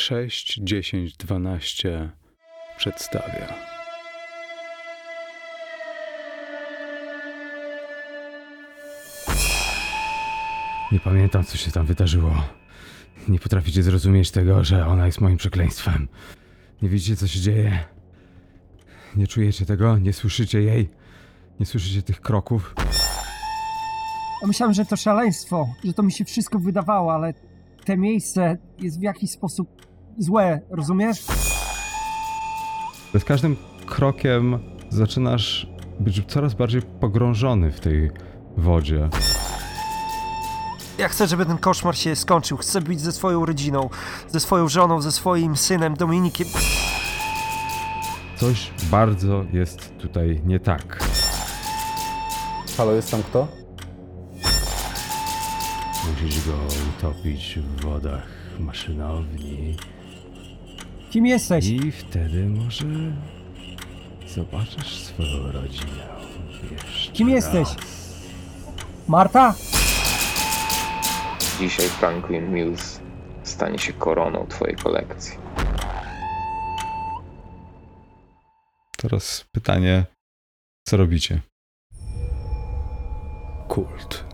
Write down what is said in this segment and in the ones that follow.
6, 10, 12 przedstawia. Nie pamiętam, co się tam wydarzyło. Nie potraficie zrozumieć tego, że ona jest moim przekleństwem. Nie widzicie, co się dzieje? Nie czujecie tego? Nie słyszycie jej? Nie słyszycie tych kroków? Myślałem, że to szaleństwo, że to mi się wszystko wydawało, ale te miejsce jest w jakiś sposób złe, rozumiesz? Z każdym krokiem zaczynasz być coraz bardziej pogrążony w tej wodzie. Ja chcę, żeby ten koszmar się skończył. Chcę być ze swoją rodziną, ze swoją żoną, ze swoim synem Dominikiem. Coś bardzo jest tutaj nie tak. Halo, jest tam kto? Musisz go utopić w wodach maszynowni Kim jesteś? i wtedy może zobaczysz swoją rodzinę. Jeszcze Kim jesteś? raz. Marta? Dzisiaj Franklin Mills stanie się koroną twojej kolekcji. Teraz pytanie, co robicie? Kult.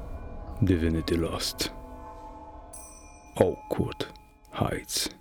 Divinity Lost. Oakwood Heights.